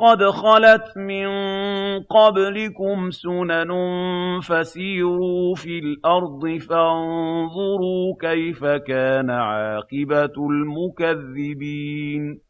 قَدْ خَلَتْ مِن قَبْلِكُمْ سُنَنٌ فَسِيرُوا فِي الْأَرْضِ فَانظُرُوا كَيْفَ كَانَ عَاقِبَةُ الْمُكَذِّبِينَ